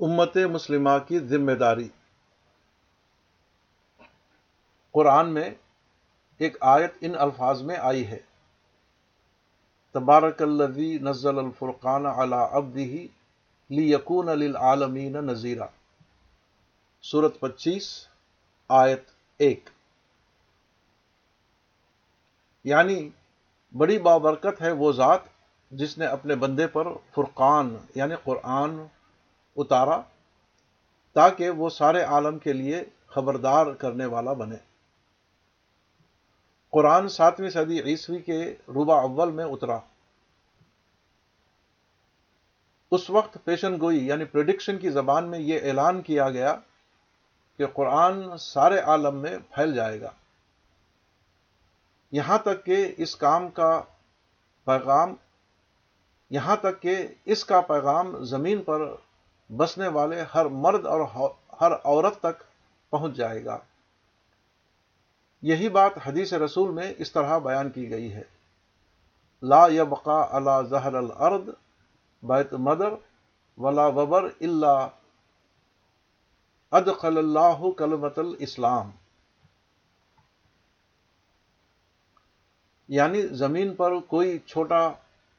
امت مسلمہ کی ذمہ داری۔ قرآن میں ایک آیت ان الفاظ میں آئی ہے۔ تبارک الذی نزل الفرقان علی عبدہ لیکون للعالمین نذیرہ سورت پچیس، آیت ایک۔ یعنی بڑی بابرکت ہے وہ ذات جس نے اپنے بندے پر فرقان یعنی قرآن اتارا تاکہ وہ سارے عالم کے لیے خبردار کرنے والا بنے۔ قرآن ساتویں صدی عیسوی کے روبا اول میں اترا۔ اس وقت پیشن گوئی یعنی پریڈکشن کی زبان میں یہ اعلان کیا گیا کہ قرآن سارے عالم میں پھیل جائے گا۔ یہاں تک کہ اس کام کا پیغام، یہاں تک کہ اس کا پیغام زمین پر بسنے والے ہر مرد اور ہر عورت تک پہنچ جائے گا۔ یہی بات حدیث رسول میں اس طرح بیان کی گئی ہے۔ لا یبقا اللہ زہر الارض بیت مدر ولا وبر اللہ ادخل اللہ کلمت الاسلام۔ یعنی زمین پر کوئی چھوٹا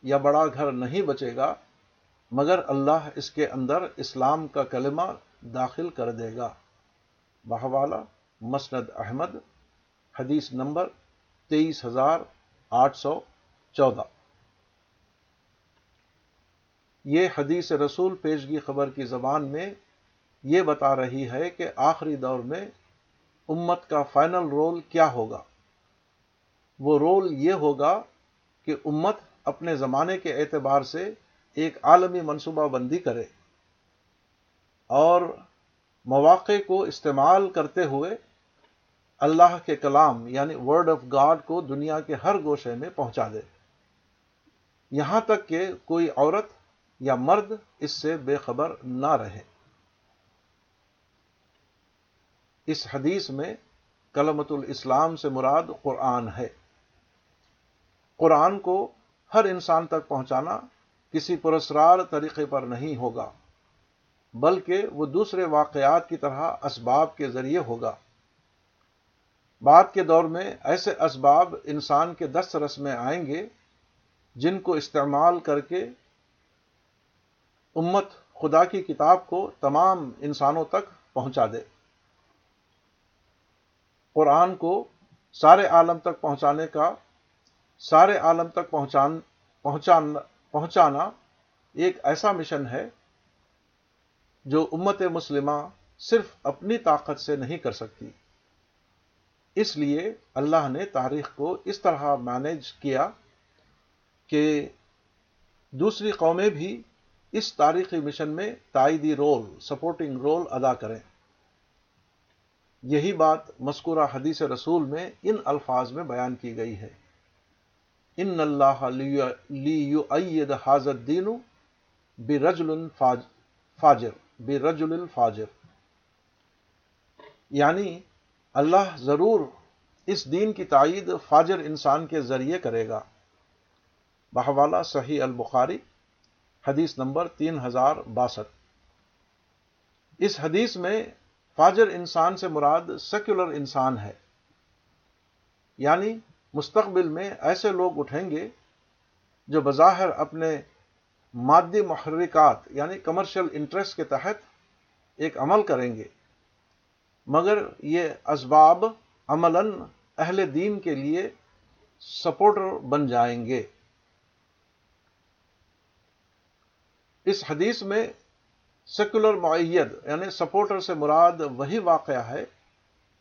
یا بڑا گھر نہیں بچے گا۔ مگر اللہ اس کے اندر اسلام کا کلمہ داخل کر دے گا۔ بہوالا، مسند احمد، حدیث نمبر تیئیس ہزار آٹھ سو چودہ۔ یہ حدیث رسول پیشگی خبر کی زبان میں یہ بتا رہی ہے کہ آخری دور میں امت کا فائنل رول کیا ہوگا۔ وہ رول یہ ہوگا کہ امت اپنے زمانے کے اعتبار سے ایک عالمی منصوبہ بندی کرے اور مواقع کو استعمال کرتے ہوئے اللہ کے کلام یعنی ورڈ آف گاڈ کو دنیا کے ہر گوشے میں پہنچا دے۔ یہاں تک کہ کوئی عورت یا مرد اس سے بے خبر نہ رہے۔ اس حدیث میں کلمت الاسلام سے مراد قرآن ہے۔ قرآن کو ہر انسان تک پہنچانا کسی پرسرار طریقے پر نہیں ہوگا، بلکہ وہ دوسرے واقعات کی طرح اسباب کے ذریعے ہوگا۔ بعد کے دور میں ایسے اسباب انسان کے دست رس میں آئیں گے جن کو استعمال کر کے امت خدا کی کتاب کو تمام انسانوں تک پہنچا دے۔ قرآن کو سارے عالم تک پہنچانے کا، سارے عالم تک پہنچان پہنچان پہنچانا ایک ایسا مشن ہے جو امت مسلمہ صرف اپنی طاقت سے نہیں کر سکتی۔ اس لیے اللہ نے تاریخ کو اس طرح مینج کیا کہ دوسری قومیں بھی اس تاریخی مشن میں تائیدی رول سپورٹنگ رول ادا کریں۔ یہی بات مذکورہ حدیث رسول میں ان الفاظ میں بیان کی گئی ہے۔ ان اللہ لی حاضر دین بے رجل فاجر بے رجل الفاجر یعنی اللہ ضرور اس دین کی تائید فاجر انسان کے ذریعے کرے گا۔ بہوالا صحیح البخاری، حدیث نمبر تین ہزار باسٹھ۔ اس حدیث میں فاجر انسان سے مراد سیکولر انسان ہے۔ یعنی مستقبل میں ایسے لوگ اٹھیں گے جو بظاہر اپنے مادی محرکات یعنی کمرشل انٹرسٹ کے تحت ایک عمل کریں گے۔ مگر یہ اسباب عملاً اہل دین کے لیے سپورٹر بن جائیں گے۔ اس حدیث میں سیکولر معیت یعنی سپورٹر سے مراد وہی واقعہ ہے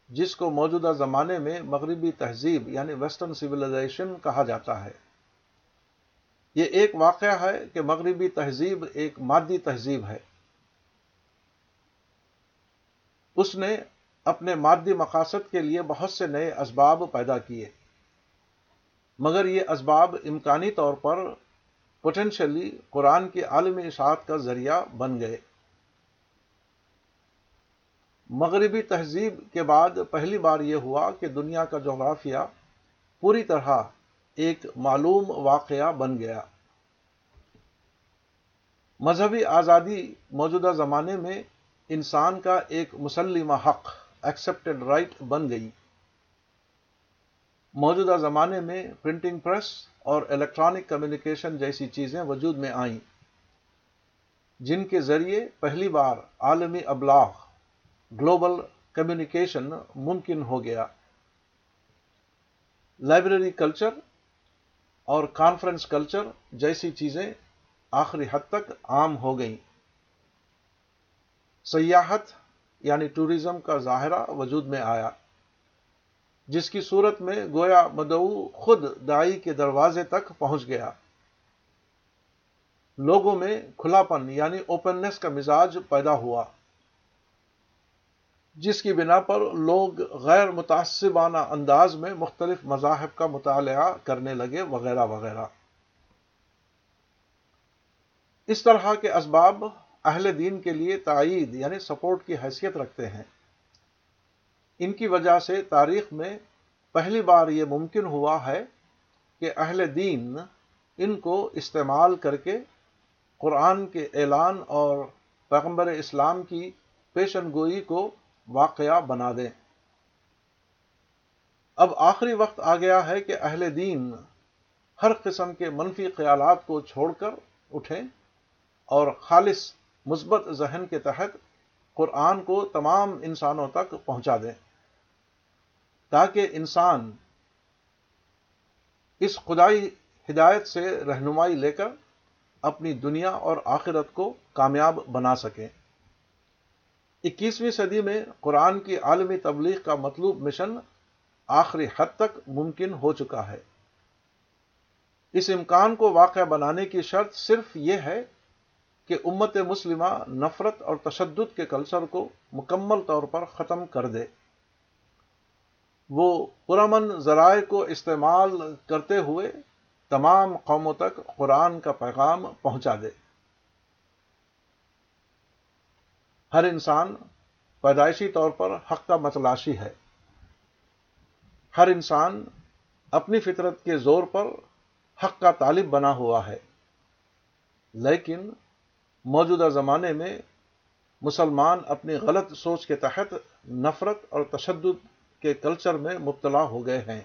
جس کو موجودہ زمانے میں مغربی تہذیب یعنی ویسٹرن سویلائزیشن کہا جاتا ہے۔ یہ ایک واقعہ ہے کہ مغربی تہذیب ایک مادی تہذیب ہے۔ اس نے اپنے مادی مقاصد کے لیے بہت سے نئے اسباب پیدا کیے۔ مگر یہ اسباب امکانی طور پر پوٹینشلی قرآن کی عالمی اشاعت کا ذریعہ بن گئے۔ مغربی تہذیب کے بعد پہلی بار یہ ہوا کہ دنیا کا جغرافیہ پوری طرح ایک معلوم واقعہ بن گیا۔ مذہبی آزادی موجودہ زمانے میں انسان کا ایک مسلمہ حق ایکسپٹڈ رائٹ بن گئی۔ موجودہ زمانے میں پرنٹنگ پریس اور الیکٹرانک کمیونیکیشن جیسی چیزیں وجود میں آئیں، جن کے ذریعے پہلی بار عالمی ابلاغ گلوبل کمیونیکیشن ممکن ہو گیا۔ لائبریری کلچر اور کانفرنس کلچر جیسی چیزیں آخری حد تک عام ہو گئیں۔ سیاحت یعنی ٹوریزم کا ظاہرہ وجود میں آیا، جس کی صورت میں گویا مدعو خود دائی کے دروازے تک پہنچ گیا۔ لوگوں میں کھلا پن یعنی اوپننس کا مزاج پیدا ہوا۔ جس کی بنا پر لوگ غیر متعصبانہ انداز میں مختلف مذاہب کا مطالعہ کرنے لگے، وغیرہ وغیرہ۔ اس طرح کے اسباب اہل دین کے لیے تائید یعنی سپورٹ کی حیثیت رکھتے ہیں۔ ان کی وجہ سے تاریخ میں پہلی بار یہ ممکن ہوا ہے کہ اہل دین ان کو استعمال کر کے قرآن کے اعلان اور پیغمبر اسلام کی پیشن گوئی کو واقعہ بنا دیں۔ اب آخری وقت آ گیا ہے کہ اہل دین ہر قسم کے منفی خیالات کو چھوڑ کر اٹھیں اور خالص مثبت ذہن کے تحت قرآن کو تمام انسانوں تک پہنچا دیں۔ تاکہ انسان اس خدائی ہدایت سے رہنمائی لے کر اپنی دنیا اور آخرت کو کامیاب بنا سکیں اکیسویں صدی میں قرآن کی عالمی تبلیغ کا مطلوب مشن آخری حد تک ممکن ہو چکا ہے۔ اس امکان کو واقع بنانے کی شرط صرف یہ ہے کہ امت مسلمہ نفرت اور تشدد کے کلچر کو مکمل طور پر ختم کر دے۔ وہ پرامن ذرائع کو استعمال کرتے ہوئے تمام قوموں تک قرآن کا پیغام پہنچا دے۔ ہر انسان پیدائشی طور پر حق کا متلاشی ہے۔ ہر انسان اپنی فطرت کے زور پر حق کا طالب بنا ہوا ہے۔ لیکن موجودہ زمانے میں مسلمان اپنی غلط سوچ کے تحت نفرت اور تشدد کے کلچر میں مبتلا ہو گئے ہیں۔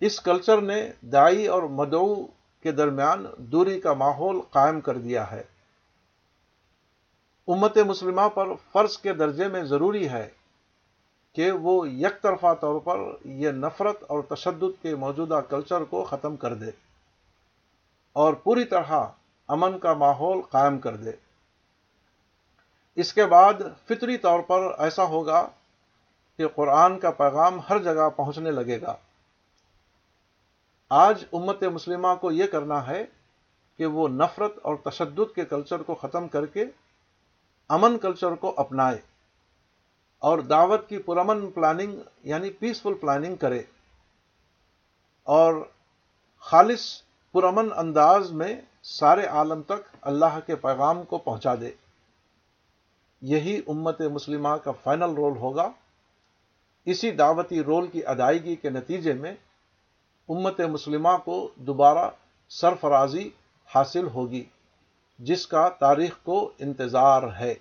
اس کلچر نے دائی اور مدعو کے درمیان دوری کا ماحول قائم کر دیا ہے۔ امت مسلمہ پر فرض کے درجے میں ضروری ہے کہ وہ یک طرفہ طور پر یہ نفرت اور تشدد کے موجودہ کلچر کو ختم کر دے اور پوری طرح امن کا ماحول قائم کر دے۔ اس کے بعد فطری طور پر ایسا ہوگا کہ قرآن کا پیغام ہر جگہ پہنچنے لگے گا۔ آج امت مسلمہ کو یہ کرنا ہے کہ وہ نفرت اور تشدد کے کلچر کو ختم کر کے امن کلچر کو اپنائے اور دعوت کی پرامن پلاننگ یعنی پیسفل پلاننگ کرے اور خالص پرامن انداز میں سارے عالم تک اللہ کے پیغام کو پہنچا دے۔ یہی امت مسلمہ کا فائنل رول ہوگا۔ اسی دعوتی رول کی ادائیگی کے نتیجے میں امت مسلمہ کو دوبارہ سرفرازی حاصل ہوگی۔ جس کا تاریخ کو انتظار ہے۔